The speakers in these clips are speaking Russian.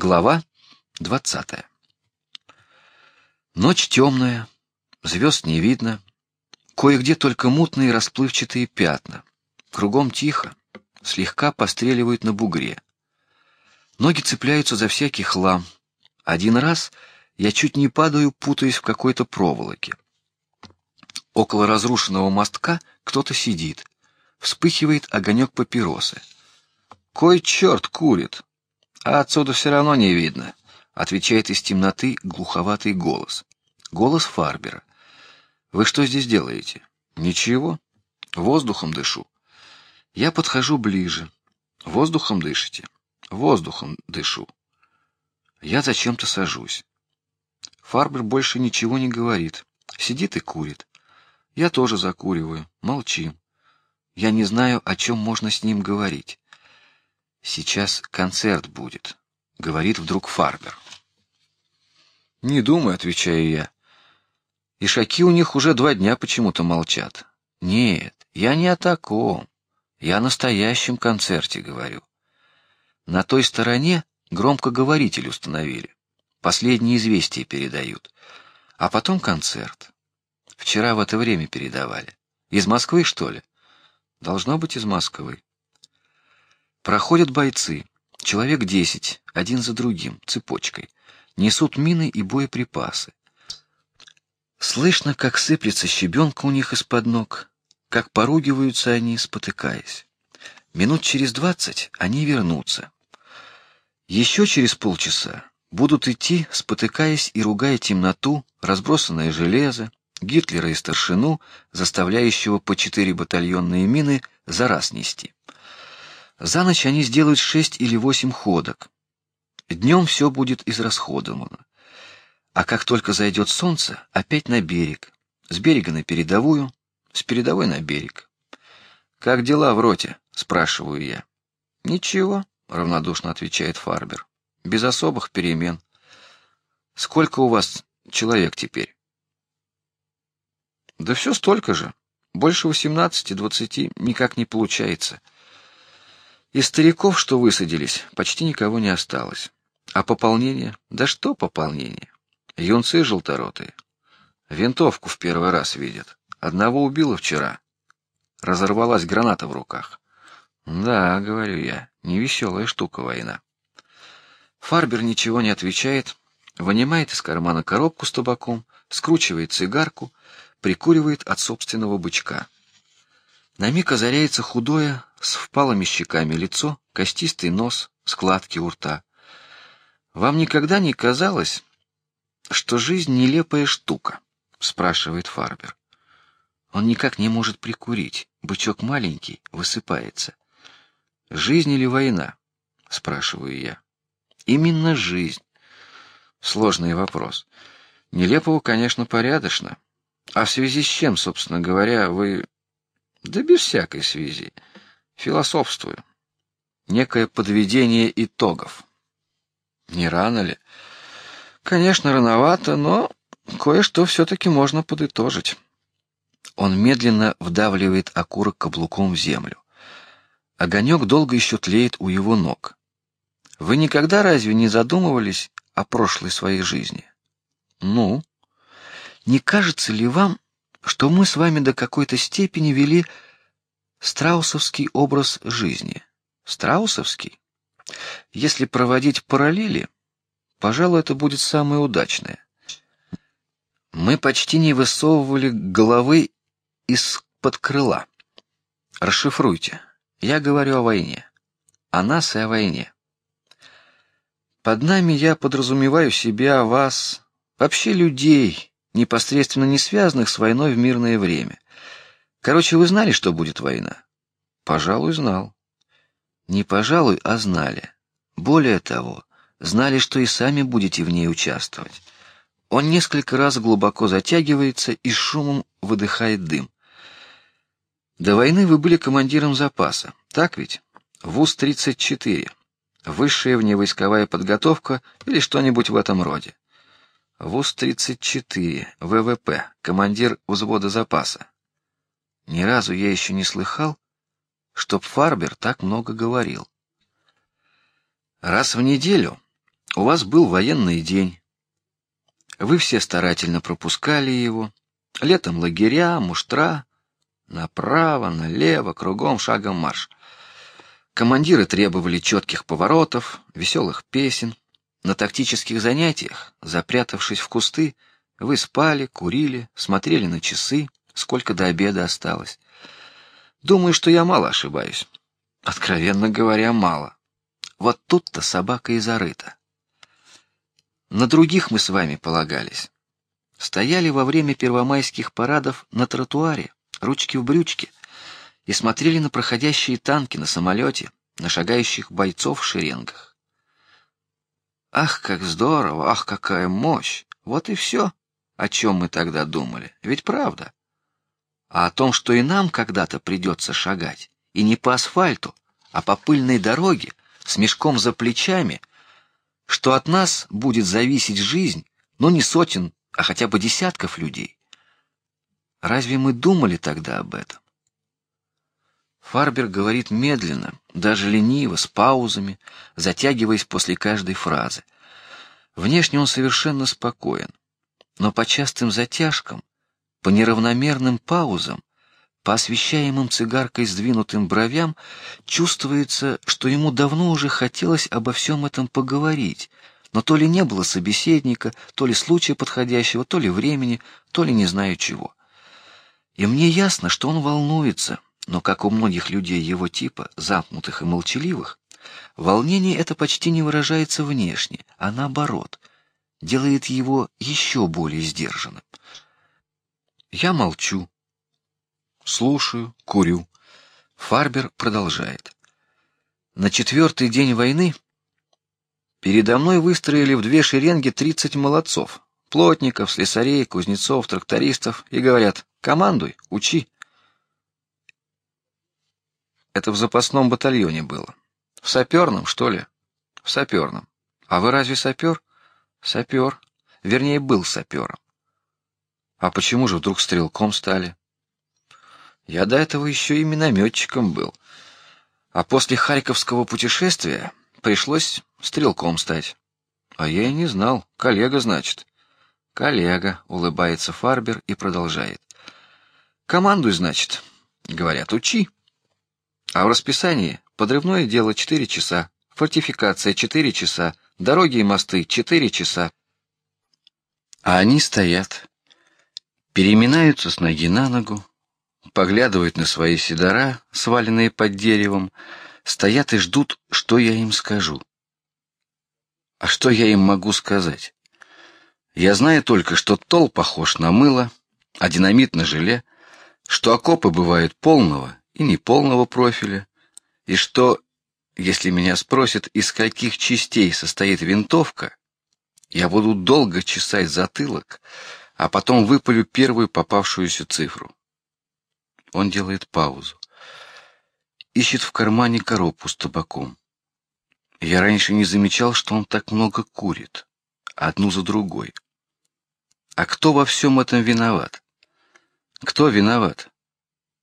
Глава двадцатая. Ночь темная, звезд не видно, кое-где только мутные расплывчатые пятна. Кругом тихо, слегка постреливают на бугре. Ноги цепляются за всякий хлам. Один раз я чуть не падаю, путаясь в какой-то проволоке. Около разрушенного мостка кто-то сидит. Вспыхивает огонек папиросы. Кой черт курит? А отсюда все равно не видно, отвечает из темноты глуховатый голос. Голос Фарбера. Вы что здесь делаете? Ничего. Воздухом дышу. Я подхожу ближе. Воздухом дышите? Воздухом дышу. Я зачем-то сажусь. Фарбер больше ничего не говорит. Сидит и курит. Я тоже закуриваю. Молчим. Я не знаю, о чем можно с ним говорить. Сейчас концерт будет, говорит вдруг Фарбер. Не думаю, отвечаю я. И шаки у них уже два дня почему-то молчат. Нет, я не о таком. Я о настоящем концерте говорю. На той стороне громкоговоритель установили. Последние известия передают, а потом концерт. Вчера в это время передавали. Из Москвы что ли? Должно быть из Москвы. Проходят бойцы, человек десять, один за другим, цепочкой, несут мины и боеприпасы. Слышно, как сыплется щебенка у них из-под ног, как поругиваются они, спотыкаясь. Минут через двадцать они вернутся. Еще через полчаса будут идти, спотыкаясь и ругая темноту, разбросанное железо, Гитлера и старшину, заставляющего по четыре батальонные мины за раз нести. За ночь они сделают шесть или восемь ходок. Днем все будет израсходовано. А как только зайдет солнце, опять на берег, с берега на передовую, с передовой на берег. Как дела в роте? спрашиваю я. Ничего, равнодушно отвечает Фарбер. Без особых перемен. Сколько у вас человек теперь? Да все столько же. Больше восемнадцати-двадцати никак не получается. Из стариков, что высадились, почти никого не осталось. А пополнение? Да что пополнение? Юнцы желторотые. Винтовку в первый раз видят. Одного убило вчера. Разорвалась граната в руках. Да, говорю я, невеселая штука война. Фарбер ничего не отвечает, вынимает из кармана коробку с табаком, скручивает цигарку, прикуривает от собственного бычка. На миг озаряется худое, с впалыми щеками лицо, костистый нос, складки у рта. Вам никогда не казалось, что жизнь нелепая штука? спрашивает Фарбер. Он никак не может прикурить, бычок маленький, высыпается. Жизнь или война? спрашиваю я. Именно жизнь. Сложный вопрос. Нелепого, конечно, порядочно. А в связи с чем, собственно говоря, вы да без всякой связи. Философствую. Некое подведение итогов. Не рано ли? Конечно, рановато, но кое-что все-таки можно подытожить. Он медленно вдавливает окурок каблуком в землю. Огонек долго еще тлеет у его ног. Вы никогда разве не задумывались о прошлой своей жизни? Ну, не кажется ли вам, что мы с вами до какой-то степени вели страусовский образ жизни. Страусовский? Если проводить параллели, пожалуй, это будет самое удачное. Мы почти не высовывали головы из-под крыла. Расшифруйте. Я говорю о войне, о нас и о войне. Под нами я подразумеваю себя, вас, вообще людей, непосредственно не связанных с войной в мирное время. Короче, вы знали, что будет война? Пожалуй, знал. Не пожалуй, а знали. Более того, знали, что и сами будете в ней участвовать. Он несколько раз глубоко затягивается и шумом выдыхает дым. До войны вы были командиром запаса, так ведь? ВУЗ-34, высшая вневойсковая подготовка или что-нибудь в этом роде. ВУЗ-34, ВВП, командир взвода запаса. Ни разу я еще не слыхал, чтоб Фарбер так много говорил. Раз в неделю У вас был военный день. Вы все старательно пропускали его. Летом лагеря, муштра, направо, налево, кругом, шагом марш. Командиры требовали четких поворотов, веселых песен. На тактических занятиях, запрятавшись в кусты, вы спали, курили, смотрели на часы, сколько до обеда осталось. Думаю, что я мало ошибаюсь. Откровенно говоря, мало. Вот тут-то собака и зарыта. На других мы с вами полагались. Стояли во время первомайских парадов на тротуаре, ручки в брючке, и смотрели на проходящие танки на самолете, на шагающих бойцов в шеренгах. Ах, как здорово! Ах, какая мощь! Вот и все, о чем мы тогда думали. Ведь правда. А о том, что и нам когда-то придется шагать, и не по асфальту, а по пыльной дороге, с мешком за плечами, что от нас будет зависеть жизнь, но не сотен, а хотя бы десятков людей. Разве мы думали тогда об этом? Фарбер говорит медленно, даже лениво, с паузами, затягиваясь после каждой фразы. Внешне он совершенно спокоен, но по частым затяжкам, по неравномерным паузам, по освещаемым цигаркой сдвинутым бровям чувствуется, что ему давно уже хотелось обо всем этом поговорить, но то ли не было собеседника, то ли случая подходящего, то ли времени, то ли не знаю чего. И мне ясно, что он волнуется, но как у многих людей его типа, замкнутых и молчаливых, волнение это почти не выражается внешне, а наоборот, делает его еще более сдержанным. Я молчу, слушаю, курю. Фарбер продолжает. На четвертый день войны передо мной выстроили в две шеренги тридцать молодцов, плотников, слесарей, кузнецов, трактористов, и говорят: командуй, учи. Это в запасном батальоне было. В саперном, что ли? В саперном. А вы разве сапер? Сапер. Вернее, был сапером. А почему же вдруг стрелком стали? Я до этого еще и минометчиком был, а после Харьковского путешествия пришлось стрелком стать. А я и не знал, коллега значит. Коллега, улыбается Фарбер и продолжает. Командуй, значит, говорят, учи. А в расписании подрывное дело четыре часа, фортификация четыре часа, дороги и мосты четыре часа. А они стоят, переминаются с ноги на ногу, поглядывают на свои седора, сваленные под деревом, стоят и ждут, что я им скажу. А что я им могу сказать? Я знаю только, что тол похож на мыло, а динамит на желе, что окопы бывают полного и неполного профиля, и что, если меня спросят, из каких частей состоит винтовка, я буду долго чесать затылок, а потом выпалю первую попавшуюся цифру. Он делает паузу, ищет в кармане коробку с табаком. Я раньше не замечал, что он так много курит, одну за другой. А кто во всем этом виноват? Кто виноват?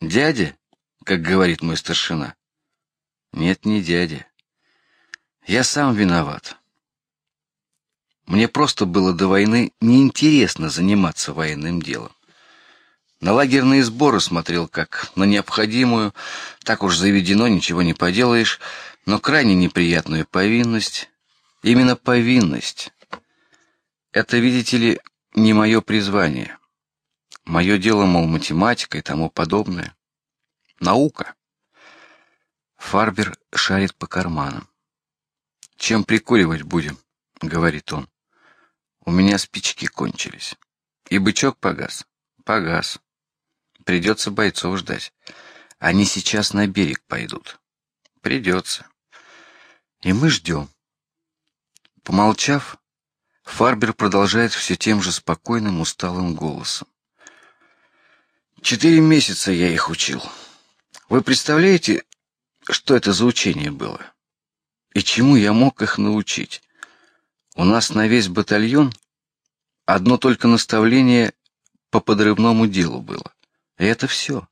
Дядя как говорит мой старшина. Нет, не дядя. Я сам виноват. Мне просто было до войны неинтересно заниматься военным делом. На лагерные сборы смотрел как на необходимую, так уж заведено, ничего не поделаешь, но крайне неприятную повинность. Именно повинность. Это, видите ли, не мое призвание. Мое дело, мол, математика и тому подобное. Наука. Фарбер шарит по карманам. Чем прикуривать будем? говорит он. У меня спички кончились. И бычок погас. Погас. Придется бойцов ждать. Они сейчас на берег пойдут. Придется. И мы ждем. Помолчав, Фарбер продолжает все тем же спокойным, усталым голосом. Четыре месяца я их учил. Вы представляете, что это за учение было? И чему я мог их научить? У нас на весь батальон одно только наставление по подрывному делу было. И это все.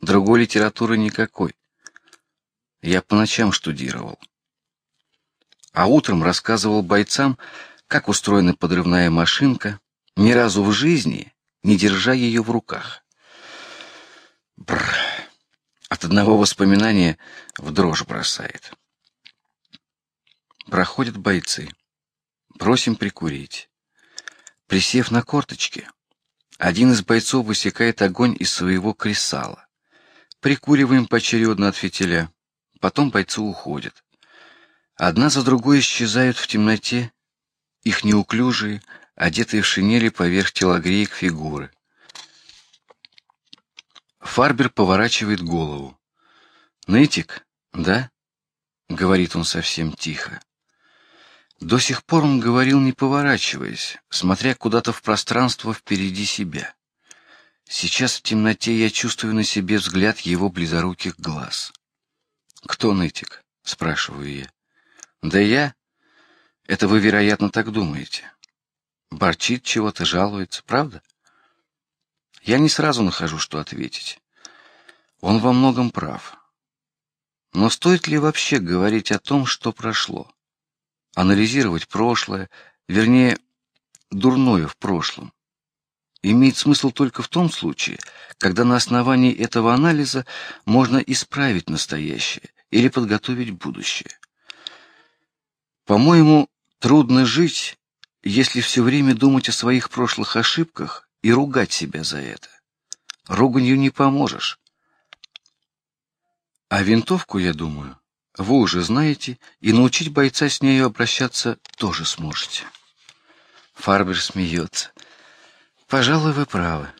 Другой литературы никакой. Я по ночам штудировал. а утром рассказывал бойцам, как устроена подрывная машинка, ни разу в жизни не держа ее в руках. Бр. От одного воспоминания в дрожь бросает. Проходят бойцы. Просим прикурить. Присев на корточки, один из бойцов высекает огонь из своего кресала. Прикуриваем поочередно от фитиля. Потом бойцы уходят. Одна за другой исчезают в темноте их неуклюжие, одетые в шинели поверх телогреек фигуры. Фарбер поворачивает голову. Нытик, да? говорит он совсем тихо. До сих пор он говорил не поворачиваясь, смотря куда-то в пространство впереди себя. Сейчас в темноте я чувствую на себе взгляд его близоруких глаз. Кто нытик? спрашиваю я. Да я. Это вы, вероятно, так думаете. Борчит чего-то, жалуется, правда? Я не сразу нахожу, что ответить. Он во многом прав. Но стоит ли вообще говорить о том, что прошло? Анализировать прошлое, вернее, дурное в прошлом, имеет смысл только в том случае, когда на основании этого анализа можно исправить настоящее или подготовить будущее. По-моему, трудно жить, если все время думать о своих прошлых ошибках и ругать себя за это. Руганью не поможешь. А винтовку, я думаю, вы уже знаете, и научить бойца с нею обращаться тоже сможете. Фарбер смеется. Пожалуй, вы правы.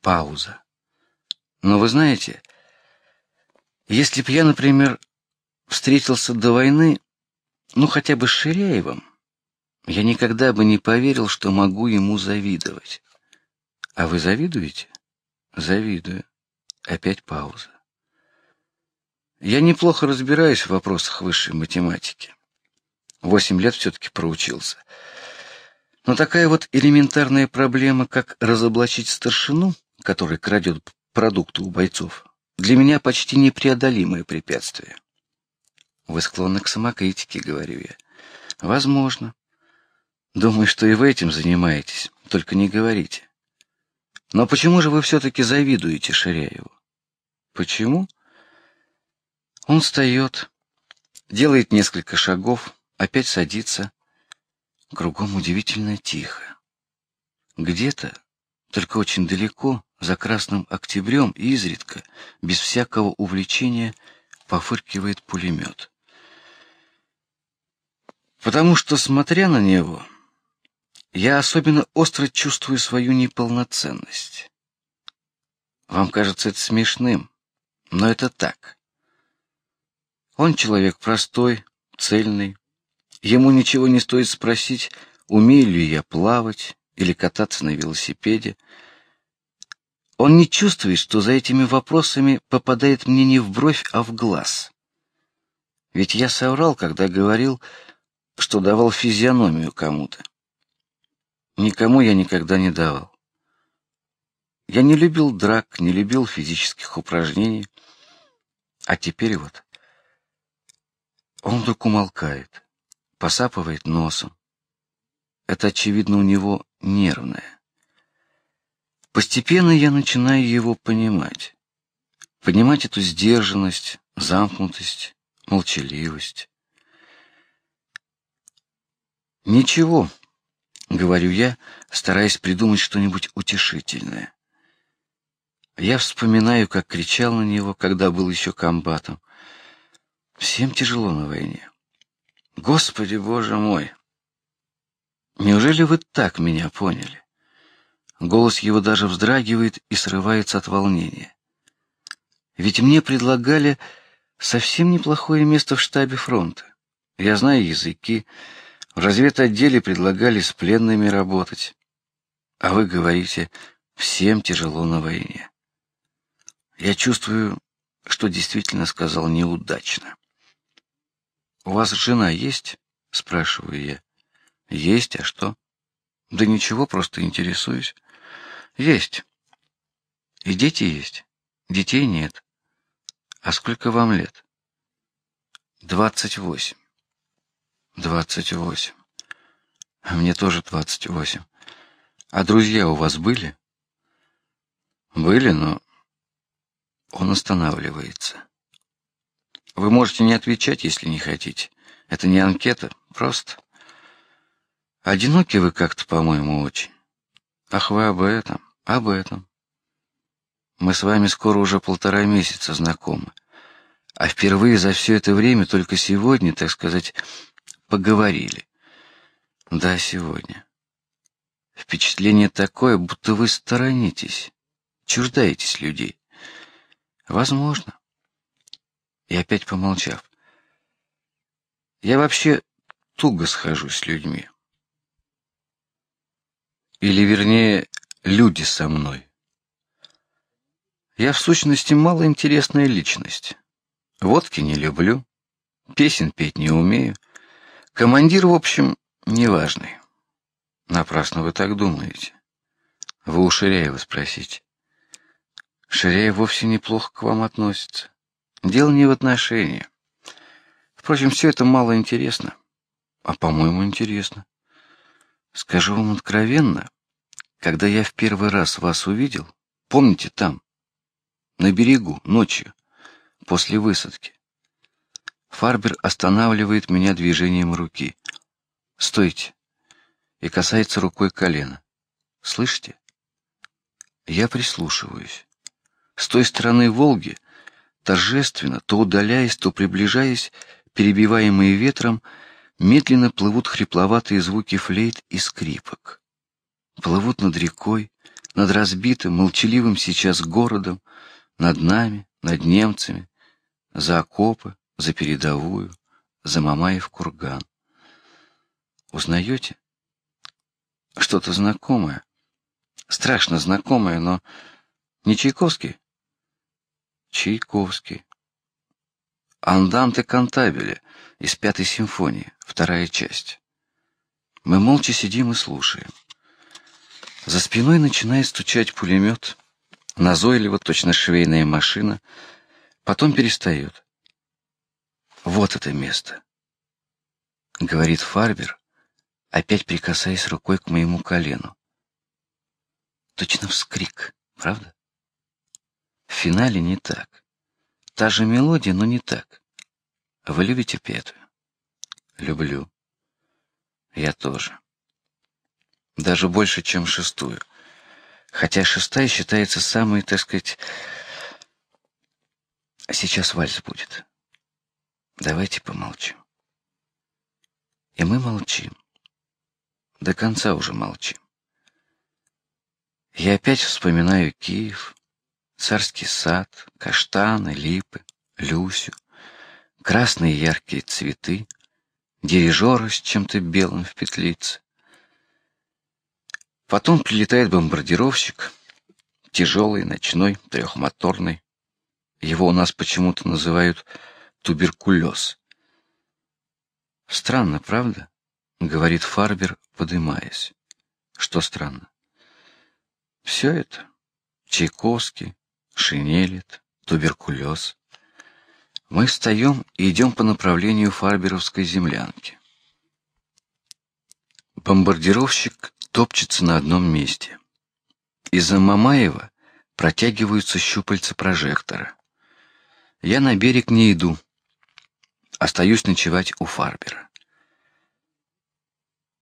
Пауза. Но вы знаете, если б я, например, встретился до войны ну хотя бы с Ширяевым, я никогда бы не поверил, что могу ему завидовать. А вы завидуете? Завидую. Опять пауза. Я неплохо разбираюсь в вопросах высшей математики. Восемь лет все-таки проучился. Но такая вот элементарная проблема, как разоблачить старшину, который крадет продукты у бойцов, для меня почти непреодолимое препятствие. Вы склонны к самокритике, говорю я. Возможно. Думаю, что и вы этим занимаетесь, только не говорите. Но почему же вы все-таки завидуете Ширяеву? Почему? Он встает, делает несколько шагов, опять садится. Кругом удивительно тихо. Где-то, только очень далеко, за красным октябрем, изредка, без всякого увлечения, пофыркивает пулемет потому что, смотря на него, я особенно остро чувствую свою неполноценность. Вам кажется это смешным, но это так. Он человек простой, цельный. Ему ничего не стоит спросить, умею ли я плавать или кататься на велосипеде. Он не чувствует, что за этими вопросами попадает мне не в бровь, а в глаз. Ведь я соврал, когда говорил, что давал физиономию кому-то. Никому я никогда не давал. Я не любил драк, не любил физических упражнений, а теперь вот он вдруг умолкает, посапывает носом. Это очевидно у него нервное. Постепенно я начинаю его понимать, понимать эту сдержанность, замкнутость, молчаливость. Ничего, говорю я, стараясь придумать что-нибудь утешительное. Я вспоминаю, как кричал на него, когда был еще комбатом. Всем тяжело на войне. Господи, Боже мой! Неужели вы так меня поняли? Голос его даже вздрагивает и срывается от волнения. Ведь мне предлагали совсем неплохое место в штабе фронта. Я знаю языки, в разведотделе предлагали с пленными работать, а вы говорите, всем тяжело на войне. Я чувствую, что действительно сказал неудачно. У вас жена есть? спрашиваю я. Есть, а что? Да ничего, просто интересуюсь. Есть. И дети есть. Детей нет. А сколько вам лет? Двадцать восемь. Двадцать восемь. Мне тоже двадцать восемь. А друзья у вас были? Были, но он останавливается. Вы можете не отвечать, если не хотите. Это не анкета, просто. Одиноки вы как-то, по-моему, очень. Ах, вы об этом, об этом. Мы с вами скоро уже полтора месяца знакомы. А впервые за все это время только сегодня, так сказать, поговорили. Да, сегодня. Впечатление такое, будто вы сторонитесь, чуждаетесь людей. Возможно. И опять помолчав. Я вообще туго схожусь с людьми. Или вернее, люди со мной. Я в сущности малоинтересная личность. Водки не люблю, песен петь не умею. Командир, в общем, неважный. Напрасно вы так думаете. Вы у Ширяева спросите. Ширяев вовсе неплохо к вам относится. Дело не в отношении. Впрочем, все это мало интересно. А по-моему, интересно. Скажу вам откровенно, когда я в первый раз вас увидел, помните там, на берегу, ночью, после высадки. Фарбер останавливает меня движением руки. Стойте. И касается рукой колена. Слышите? Я прислушиваюсь. С той стороны Волги, торжественно, то удаляясь, то приближаясь, перебиваемые ветром, медленно плывут хрипловатые звуки флейт и скрипок. Плывут над рекой, над разбитым, молчаливым сейчас городом, над нами, над немцами, за окопы, за передовую, за Мамаев курган. Узнаете? Что-то знакомое, страшно знакомое, но не Чайковский. Чайковский. Анданте Кантабеле из Пятой симфонии, вторая часть. Мы молча сидим и слушаем. За спиной начинает стучать пулемет назойливо, точно швейная машина, потом перестает. Вот это место, говорит Фарбер, опять прикасаясь рукой к моему колену. Точно вскрик, правда? В финале не так. Та же мелодия, но не так. Вы любите пятую? Люблю. Я тоже. Даже больше, чем шестую хотя шестая считается самой, так сказать... Сейчас вальс будет. Давайте помолчим. И мы молчим. До конца уже молчим. Я опять вспоминаю Киев, царский сад, каштаны, липы, Люсю, красные яркие цветы, дирижера с чем-то белым в петлице, Потом прилетает бомбардировщик, тяжелый, ночной, трехмоторный. Его у нас почему-то называют туберкулез. Странно, правда? говорит Фарбер, подымаясь. Что странно? Все это Чайковский, Шинелит, туберкулез. Мы встаем и идем по направлению Фарберовской землянки. Бомбардировщик топчется на одном месте. Из-за Мамаева протягиваются щупальца прожектора. Я на берег не иду, остаюсь ночевать у Фарбера.